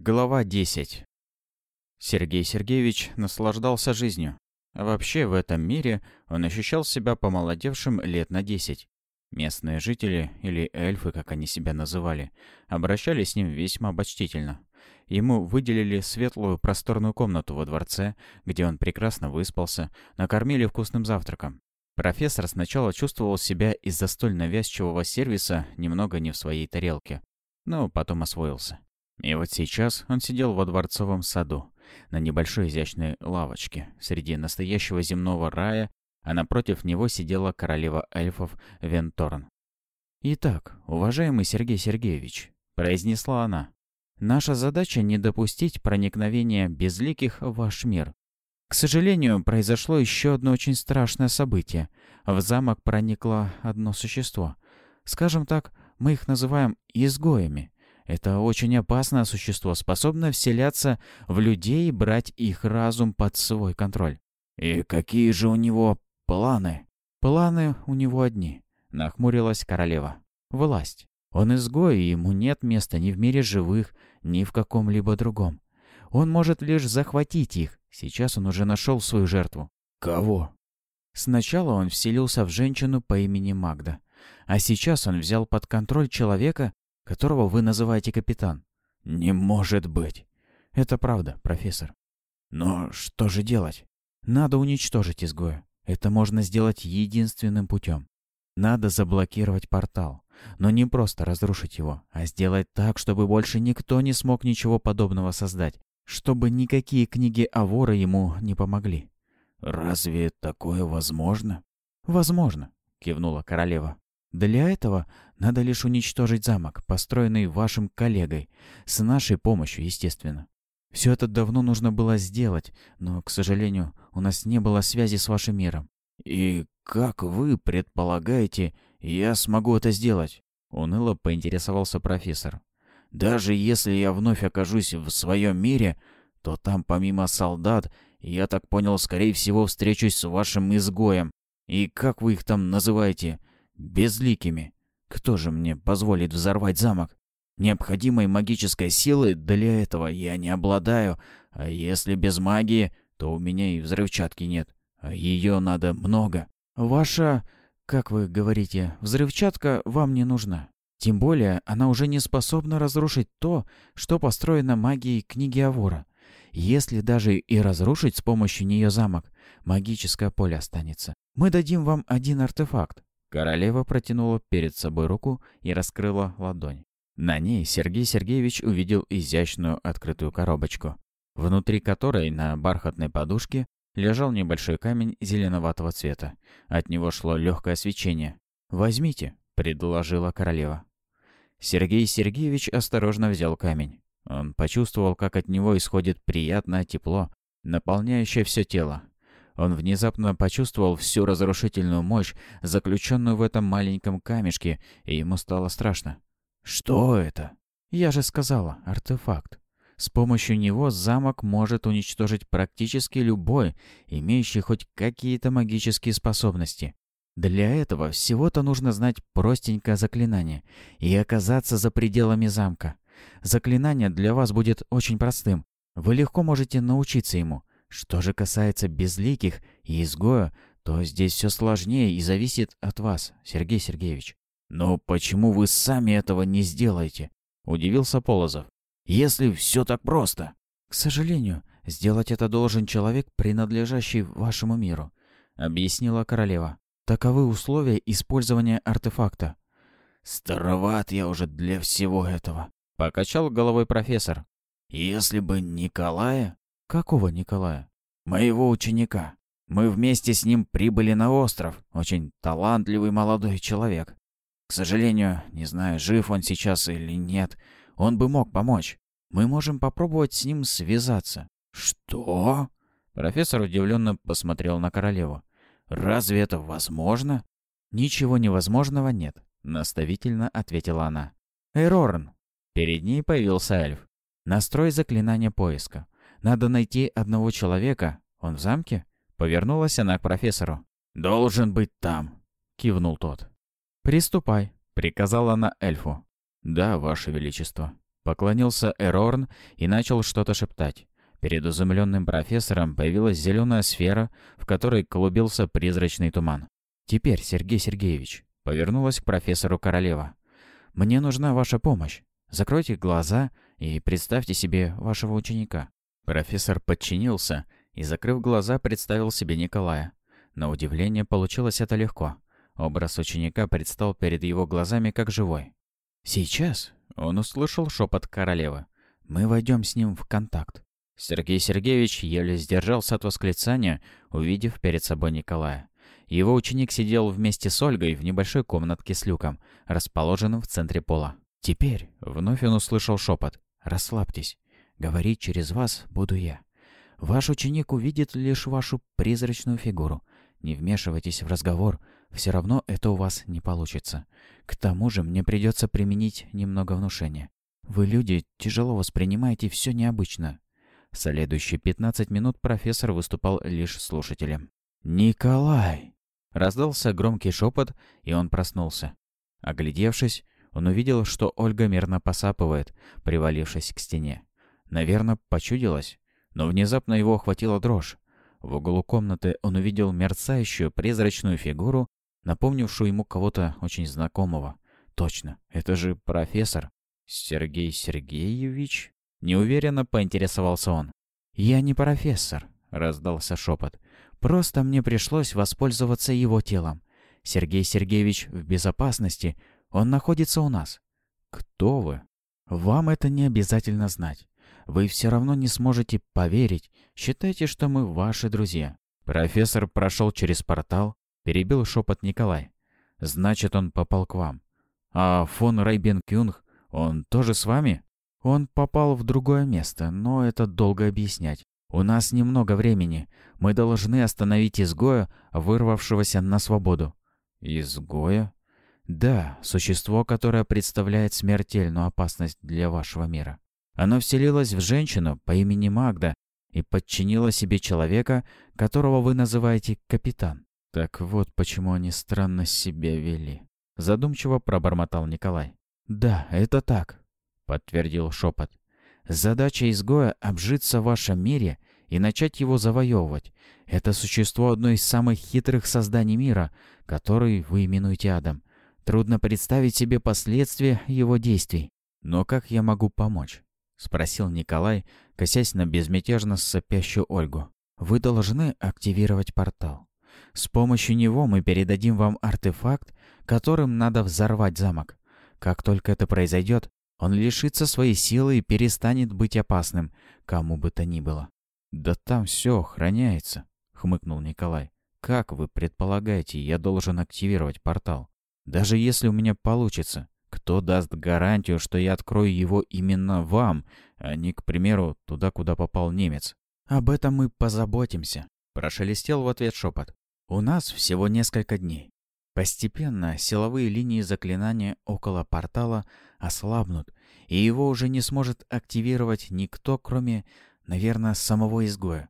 Глава 10. Сергей Сергеевич наслаждался жизнью. вообще в этом мире он ощущал себя помолодевшим лет на 10. Местные жители, или эльфы, как они себя называли, обращались с ним весьма почтительно. Ему выделили светлую просторную комнату во дворце, где он прекрасно выспался, накормили вкусным завтраком. Профессор сначала чувствовал себя из-за столь навязчивого сервиса немного не в своей тарелке, но потом освоился. И вот сейчас он сидел во дворцовом саду, на небольшой изящной лавочке, среди настоящего земного рая, а напротив него сидела королева эльфов Венторн. «Итак, уважаемый Сергей Сергеевич», — произнесла она, — «наша задача не допустить проникновения безликих в ваш мир. К сожалению, произошло еще одно очень страшное событие. В замок проникло одно существо. Скажем так, мы их называем изгоями. Это очень опасное существо, способное вселяться в людей и брать их разум под свой контроль. «И какие же у него планы?» «Планы у него одни», — нахмурилась королева. «Власть. Он изгой, и ему нет места ни в мире живых, ни в каком-либо другом. Он может лишь захватить их. Сейчас он уже нашел свою жертву». «Кого?» Сначала он вселился в женщину по имени Магда. А сейчас он взял под контроль человека, которого вы называете капитан. Не может быть. Это правда, профессор. Но что же делать? Надо уничтожить изгоя. Это можно сделать единственным путем. Надо заблокировать портал. Но не просто разрушить его, а сделать так, чтобы больше никто не смог ничего подобного создать. Чтобы никакие книги Авора ему не помогли. «Разве такое возможно?» «Возможно», — кивнула королева. Для этого надо лишь уничтожить замок, построенный вашим коллегой, с нашей помощью, естественно. Все это давно нужно было сделать, но, к сожалению, у нас не было связи с вашим миром. И как вы предполагаете, я смогу это сделать? Уныло поинтересовался профессор. Даже если я вновь окажусь в своем мире, то там помимо солдат, я так понял, скорее всего, встречусь с вашим изгоем. И как вы их там называете? безликими. Кто же мне позволит взорвать замок? Необходимой магической силы для этого я не обладаю, а если без магии, то у меня и взрывчатки нет, а ее надо много. Ваша, как вы говорите, взрывчатка вам не нужна. Тем более она уже не способна разрушить то, что построено магией книги Авора. Если даже и разрушить с помощью нее замок, магическое поле останется. Мы дадим вам один артефакт. Королева протянула перед собой руку и раскрыла ладонь. На ней Сергей Сергеевич увидел изящную открытую коробочку, внутри которой на бархатной подушке лежал небольшой камень зеленоватого цвета. От него шло легкое свечение. «Возьмите», — предложила королева. Сергей Сергеевич осторожно взял камень. Он почувствовал, как от него исходит приятное тепло, наполняющее все тело. Он внезапно почувствовал всю разрушительную мощь, заключенную в этом маленьком камешке, и ему стало страшно. «Что это?» «Я же сказала, артефакт. С помощью него замок может уничтожить практически любой, имеющий хоть какие-то магические способности. Для этого всего-то нужно знать простенькое заклинание и оказаться за пределами замка. Заклинание для вас будет очень простым. Вы легко можете научиться ему. Что же касается безликих и изгоя, то здесь все сложнее и зависит от вас, Сергей Сергеевич. «Но почему вы сами этого не сделаете?» — удивился Полозов. «Если все так просто». «К сожалению, сделать это должен человек, принадлежащий вашему миру», — объяснила королева. «Таковы условия использования артефакта». «Староват я уже для всего этого», — покачал головой профессор. «Если бы Николая...» «Какого Николая?» «Моего ученика. Мы вместе с ним прибыли на остров. Очень талантливый молодой человек. К сожалению, не знаю, жив он сейчас или нет. Он бы мог помочь. Мы можем попробовать с ним связаться». «Что?» Профессор удивленно посмотрел на королеву. «Разве это возможно?» «Ничего невозможного нет», — наставительно ответила она. «Эрорн!» Перед ней появился эльф. «Настрой заклинание поиска. Надо найти одного человека. Он в замке?» Повернулась она к профессору. «Должен быть там», — кивнул тот. «Приступай», — приказала она эльфу. «Да, ваше величество», — Поклонился Эрорн и начал что-то шептать. Перед изумленным профессором появилась зеленая сфера, в которой клубился призрачный туман. «Теперь, Сергей Сергеевич», — повернулась к профессору королева, — «мне нужна ваша помощь. Закройте глаза и представьте себе вашего ученика». Профессор подчинился и, закрыв глаза, представил себе Николая. На удивление, получилось это легко. Образ ученика предстал перед его глазами как живой. «Сейчас», — он услышал шепот королевы, — «мы войдем с ним в контакт». Сергей Сергеевич еле сдержался от восклицания, увидев перед собой Николая. Его ученик сидел вместе с Ольгой в небольшой комнатке с люком, расположенным в центре пола. Теперь вновь он услышал шепот. «Расслабьтесь. Говорить через вас буду я. Ваш ученик увидит лишь вашу призрачную фигуру. Не вмешивайтесь в разговор, все равно это у вас не получится. К тому же мне придется применить немного внушения. Вы, люди, тяжело воспринимаете все необычно. Следующие 15 минут профессор выступал лишь слушателем. «Николай!» Раздался громкий шепот, и он проснулся. Оглядевшись, он увидел, что Ольга мирно посапывает, привалившись к стене. Наверное, почудилось, но внезапно его охватила дрожь. В углу комнаты он увидел мерцающую призрачную фигуру, напомнившую ему кого-то очень знакомого. Точно, это же профессор. Сергей Сергеевич? Неуверенно поинтересовался он. «Я не профессор», — раздался шепот. «Просто мне пришлось воспользоваться его телом. Сергей Сергеевич в безопасности, он находится у нас». «Кто вы?» «Вам это не обязательно знать. Вы все равно не сможете поверить. Считайте, что мы ваши друзья». Профессор прошел через портал, перебил шепот Николай. «Значит, он попал к вам. А фон Райбен Кюнг, он тоже с вами?» Он попал в другое место, но это долго объяснять. У нас немного времени. Мы должны остановить изгоя, вырвавшегося на свободу. Изгоя? Да, существо, которое представляет смертельную опасность для вашего мира. Оно вселилось в женщину по имени Магда и подчинило себе человека, которого вы называете капитан. Так вот почему они странно себя вели. Задумчиво пробормотал Николай. Да, это так подтвердил шепот. Задача изгоя — обжиться в вашем мире и начать его завоевывать. Это существо одно из самых хитрых созданий мира, который вы именуете адом. Трудно представить себе последствия его действий. Но как я могу помочь? Спросил Николай, косясь на безмятежно сопящую Ольгу. Вы должны активировать портал. С помощью него мы передадим вам артефакт, которым надо взорвать замок. Как только это произойдет, он лишится своей силы и перестанет быть опасным, кому бы то ни было. «Да там все охраняется», — хмыкнул Николай. «Как вы предполагаете, я должен активировать портал? Даже если у меня получится, кто даст гарантию, что я открою его именно вам, а не, к примеру, туда, куда попал немец?» «Об этом мы позаботимся», — прошелестел в ответ шепот. «У нас всего несколько дней. Постепенно силовые линии заклинания около портала ослабнут, и его уже не сможет активировать никто, кроме, наверное, самого изгоя.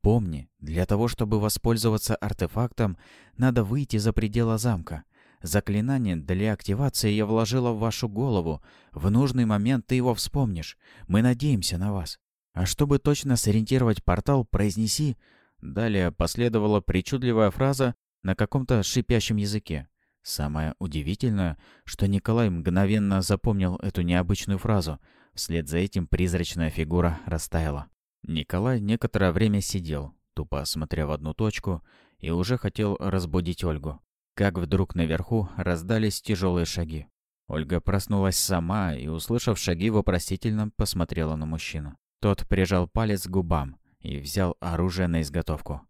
Помни, для того, чтобы воспользоваться артефактом, надо выйти за пределы замка. Заклинание для активации я вложила в вашу голову. В нужный момент ты его вспомнишь. Мы надеемся на вас. А чтобы точно сориентировать портал, произнеси... Далее последовала причудливая фраза, на каком-то шипящем языке. Самое удивительное, что Николай мгновенно запомнил эту необычную фразу. Вслед за этим призрачная фигура растаяла. Николай некоторое время сидел, тупо смотря в одну точку, и уже хотел разбудить Ольгу. Как вдруг наверху раздались тяжелые шаги. Ольга проснулась сама и, услышав шаги, вопросительно посмотрела на мужчину. Тот прижал палец к губам и взял оружие на изготовку.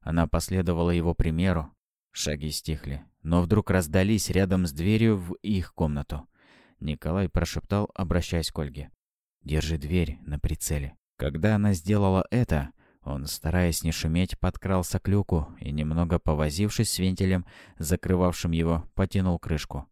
Она последовала его примеру, Шаги стихли, но вдруг раздались рядом с дверью в их комнату. Николай прошептал, обращаясь к Ольге. «Держи дверь на прицеле». Когда она сделала это, он, стараясь не шуметь, подкрался к люку и, немного повозившись с вентилем, закрывавшим его, потянул крышку.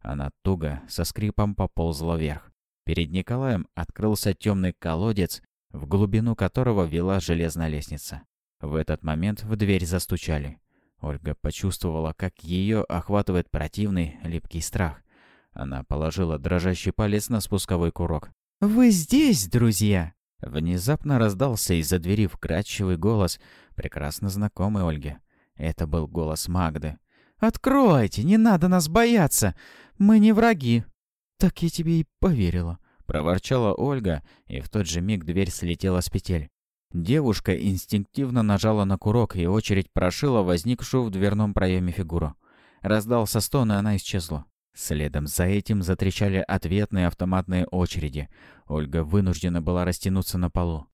Она туго, со скрипом поползла вверх. Перед Николаем открылся темный колодец, в глубину которого вела железная лестница. В этот момент в дверь застучали. Ольга почувствовала, как ее охватывает противный, липкий страх. Она положила дрожащий палец на спусковой курок. «Вы здесь, друзья!» Внезапно раздался из-за двери вкрадчивый голос, прекрасно знакомый Ольге. Это был голос Магды. «Откройте! Не надо нас бояться! Мы не враги!» «Так я тебе и поверила», — проворчала Ольга, и в тот же миг дверь слетела с петель. Девушка инстинктивно нажала на курок, и очередь прошила возникшую в дверном проеме фигуру. Раздался стон, и она исчезла. Следом за этим затрещали ответные автоматные очереди. Ольга вынуждена была растянуться на полу.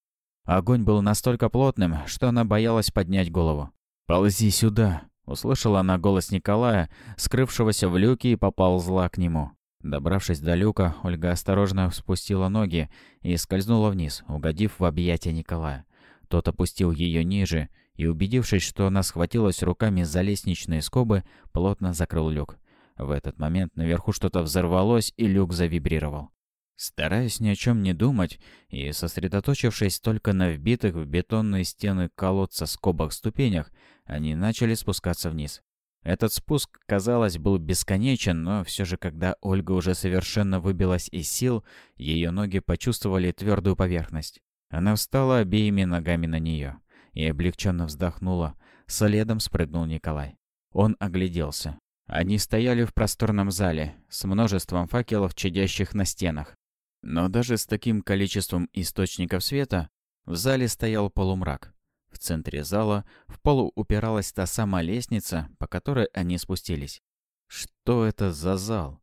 Огонь был настолько плотным, что она боялась поднять голову. «Ползи сюда!» — услышала она голос Николая, скрывшегося в люке и поползла к нему. Добравшись до люка, Ольга осторожно спустила ноги и скользнула вниз, угодив в объятия Николая. Тот опустил ее ниже и, убедившись, что она схватилась руками за лестничные скобы, плотно закрыл люк. В этот момент наверху что-то взорвалось, и люк завибрировал. Стараясь ни о чем не думать и сосредоточившись только на вбитых в бетонные стены колодца скобах ступенях, они начали спускаться вниз. Этот спуск, казалось, был бесконечен, но все же, когда Ольга уже совершенно выбилась из сил, ее ноги почувствовали твердую поверхность. Она встала обеими ногами на нее и облегченно вздохнула. Следом спрыгнул Николай. Он огляделся. Они стояли в просторном зале с множеством факелов, чадящих на стенах. Но даже с таким количеством источников света в зале стоял полумрак. В центре зала в полу упиралась та самая лестница, по которой они спустились. «Что это за зал?»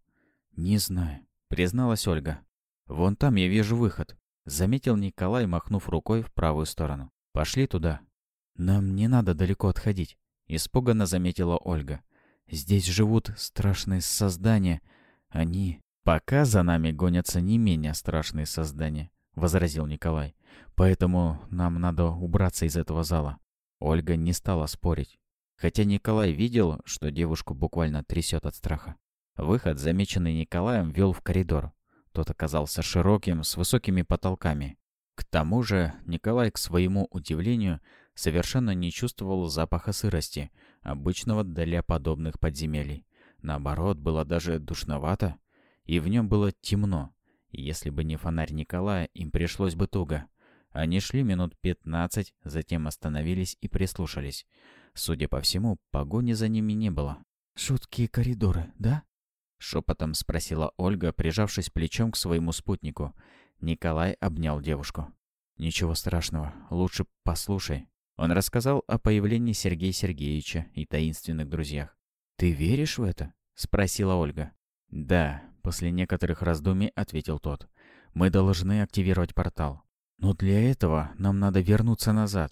«Не знаю», — призналась Ольга. «Вон там я вижу выход», — заметил Николай, махнув рукой в правую сторону. «Пошли туда». «Нам не надо далеко отходить», — испуганно заметила Ольга. «Здесь живут страшные создания. Они...» «Пока за нами гонятся не менее страшные создания», — возразил Николай. Поэтому нам надо убраться из этого зала. Ольга не стала спорить. Хотя Николай видел, что девушку буквально трясет от страха. Выход, замеченный Николаем, вел в коридор. Тот оказался широким, с высокими потолками. К тому же Николай, к своему удивлению, совершенно не чувствовал запаха сырости, обычного для подобных подземелий. Наоборот, было даже душновато, и в нем было темно. Если бы не фонарь Николая, им пришлось бы туго. Они шли минут пятнадцать, затем остановились и прислушались. Судя по всему, погони за ними не было. «Жуткие коридоры, да?» Шепотом спросила Ольга, прижавшись плечом к своему спутнику. Николай обнял девушку. «Ничего страшного, лучше послушай». Он рассказал о появлении Сергея Сергеевича и таинственных друзьях. «Ты веришь в это?» — спросила Ольга. «Да», — после некоторых раздумий ответил тот. «Мы должны активировать портал. Но для этого нам надо вернуться назад.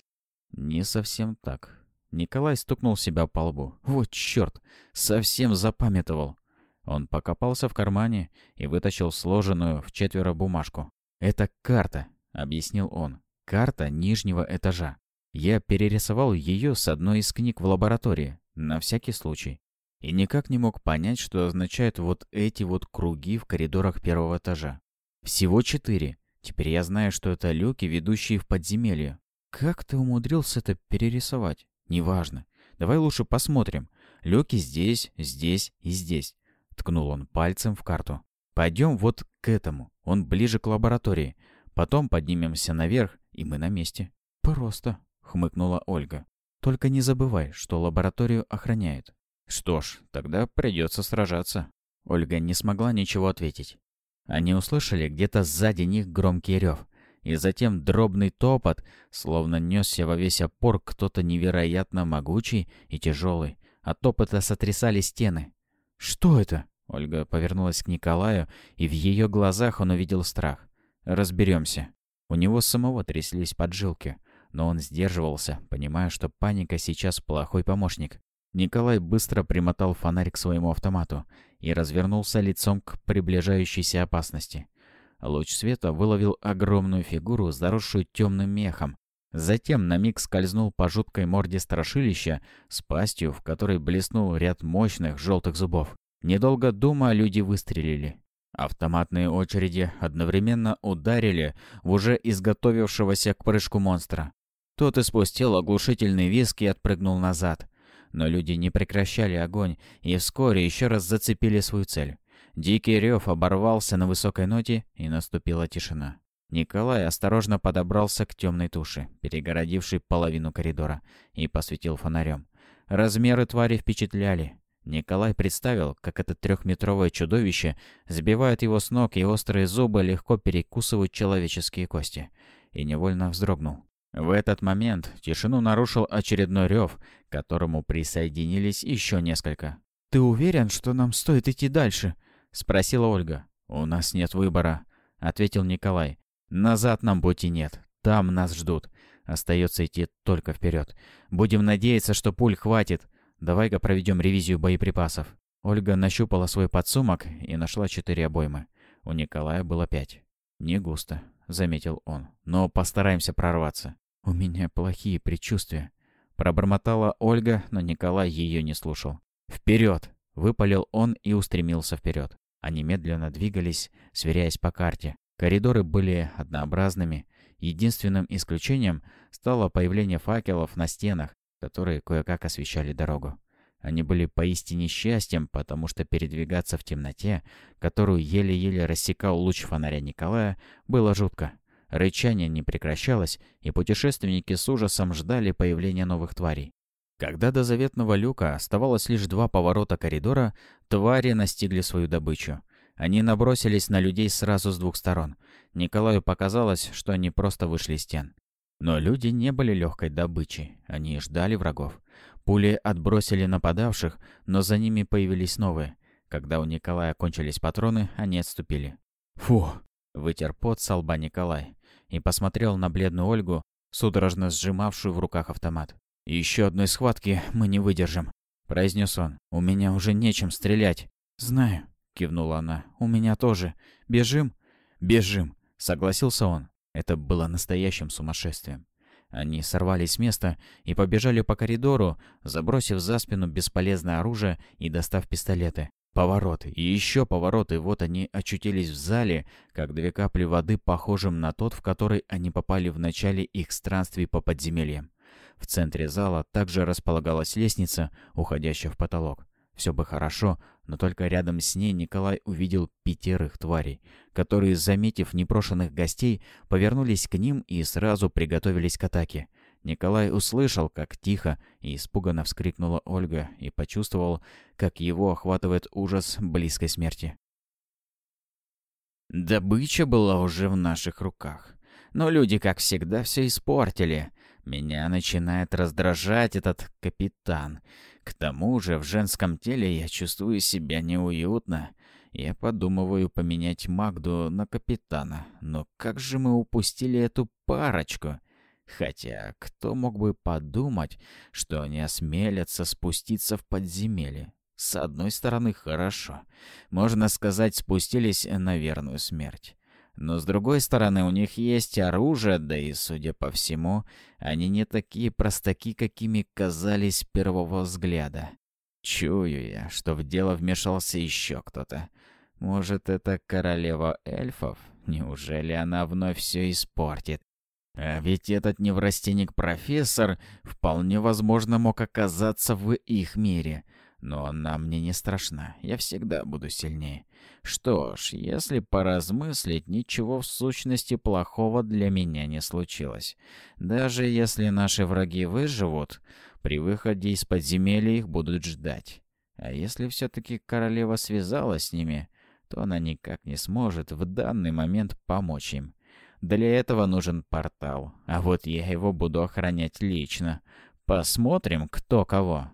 Не совсем так. Николай стукнул себя по лбу. Вот черт, совсем запамятовал. Он покопался в кармане и вытащил сложенную в четверо бумажку. «Это карта», — объяснил он. «Карта нижнего этажа. Я перерисовал ее с одной из книг в лаборатории, на всякий случай. И никак не мог понять, что означают вот эти вот круги в коридорах первого этажа. Всего четыре. Теперь я знаю, что это люки, ведущие в подземелье. Как ты умудрился это перерисовать? Неважно. Давай лучше посмотрим. Люки здесь, здесь и здесь. Ткнул он пальцем в карту. Пойдем вот к этому. Он ближе к лаборатории. Потом поднимемся наверх, и мы на месте. Просто, хмыкнула Ольга. Только не забывай, что лабораторию охраняют. Что ж, тогда придется сражаться. Ольга не смогла ничего ответить. Они услышали где-то сзади них громкий рев, и затем дробный топот, словно несся во весь опор кто-то невероятно могучий и тяжелый. От топота сотрясали стены. «Что это?» Ольга повернулась к Николаю, и в ее глазах он увидел страх. «Разберемся». У него самого тряслись поджилки, но он сдерживался, понимая, что паника сейчас плохой помощник. Николай быстро примотал фонарь к своему автомату и развернулся лицом к приближающейся опасности. Луч света выловил огромную фигуру, заросшую темным мехом. Затем на миг скользнул по жуткой морде страшилища с пастью, в которой блеснул ряд мощных желтых зубов. Недолго думая, люди выстрелили. Автоматные очереди одновременно ударили в уже изготовившегося к прыжку монстра. Тот испустил оглушительный визг и отпрыгнул назад. Но люди не прекращали огонь и вскоре еще раз зацепили свою цель. Дикий рев оборвался на высокой ноте, и наступила тишина. Николай осторожно подобрался к темной туше, перегородившей половину коридора, и посветил фонарем. Размеры твари впечатляли. Николай представил, как это трехметровое чудовище сбивает его с ног, и острые зубы легко перекусывают человеческие кости. И невольно вздрогнул. В этот момент тишину нарушил очередной рев, к которому присоединились еще несколько. «Ты уверен, что нам стоит идти дальше?» — спросила Ольга. «У нас нет выбора», — ответил Николай. «Назад нам пути нет. Там нас ждут. Остается идти только вперед. Будем надеяться, что пуль хватит. Давай-ка проведем ревизию боеприпасов». Ольга нащупала свой подсумок и нашла четыре обоймы. У Николая было пять. «Не густо», — заметил он. «Но постараемся прорваться». «У меня плохие предчувствия», — пробормотала Ольга, но Николай ее не слушал. «Вперед!» — выпалил он и устремился вперед. Они медленно двигались, сверяясь по карте. Коридоры были однообразными. Единственным исключением стало появление факелов на стенах, которые кое-как освещали дорогу. Они были поистине счастьем, потому что передвигаться в темноте, которую еле-еле рассекал луч фонаря Николая, было жутко. Рычание не прекращалось, и путешественники с ужасом ждали появления новых тварей. Когда до заветного люка оставалось лишь два поворота коридора, твари настигли свою добычу. Они набросились на людей сразу с двух сторон. Николаю показалось, что они просто вышли из стен. Но люди не были легкой добычей, они ждали врагов. Пули отбросили нападавших, но за ними появились новые. Когда у Николая кончились патроны, они отступили. «Фу!» — вытер пот со лба Николай и посмотрел на бледную Ольгу, судорожно сжимавшую в руках автомат. «Еще одной схватки мы не выдержим», — произнес он. «У меня уже нечем стрелять». «Знаю», — кивнула она. «У меня тоже. Бежим?» «Бежим», — согласился он. Это было настоящим сумасшествием. Они сорвались с места и побежали по коридору, забросив за спину бесполезное оружие и достав пистолеты. Поворот и еще поворот, и вот они очутились в зале, как две капли воды, похожим на тот, в который они попали в начале их странствий по подземельям. В центре зала также располагалась лестница, уходящая в потолок. Все бы хорошо, но только рядом с ней Николай увидел пятерых тварей, которые, заметив непрошенных гостей, повернулись к ним и сразу приготовились к атаке. Николай услышал, как тихо и испуганно вскрикнула Ольга и почувствовал, как его охватывает ужас близкой смерти. Добыча была уже в наших руках. Но люди, как всегда, все испортили. Меня начинает раздражать этот капитан. К тому же в женском теле я чувствую себя неуютно. Я подумываю поменять Магду на капитана. Но как же мы упустили эту парочку? Хотя, кто мог бы подумать, что они осмелятся спуститься в подземелье? С одной стороны, хорошо. Можно сказать, спустились на верную смерть. Но с другой стороны, у них есть оружие, да и, судя по всему, они не такие простаки, какими казались первого взгляда. Чую я, что в дело вмешался еще кто-то. Может, это королева эльфов? Неужели она вновь все испортит? А ведь этот неврастенник-профессор вполне возможно мог оказаться в их мире. Но она мне не страшна, я всегда буду сильнее. Что ж, если поразмыслить, ничего в сущности плохого для меня не случилось. Даже если наши враги выживут, при выходе из подземелья их будут ждать. А если все-таки королева связалась с ними, то она никак не сможет в данный момент помочь им. Для этого нужен портал, а вот я его буду охранять лично. Посмотрим, кто кого.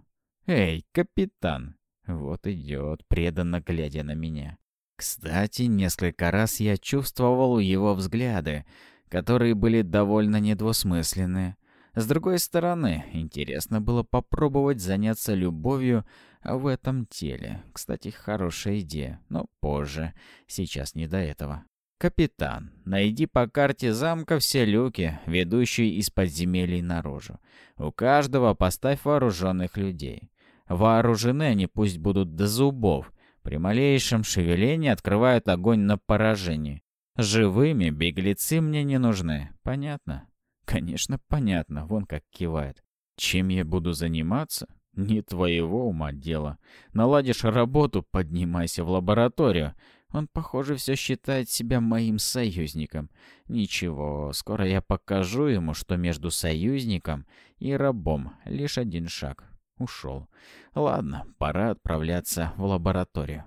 Эй, капитан! Вот идет, преданно глядя на меня. Кстати, несколько раз я чувствовал его взгляды, которые были довольно недвусмысленны. С другой стороны, интересно было попробовать заняться любовью в этом теле. Кстати, хорошая идея, но позже. Сейчас не до этого. «Капитан, найди по карте замка все люки, ведущие из подземелий наружу. У каждого поставь вооруженных людей. Вооружены они пусть будут до зубов, при малейшем шевелении открывают огонь на поражение. Живыми беглецы мне не нужны. Понятно? Конечно, понятно. Вон как кивает. Чем я буду заниматься? Не твоего ума дело. Наладишь работу, поднимайся в лабораторию. Он, похоже, все считает себя моим союзником. Ничего, скоро я покажу ему, что между союзником и рабом лишь один шаг. Ушел. Ладно, пора отправляться в лабораторию.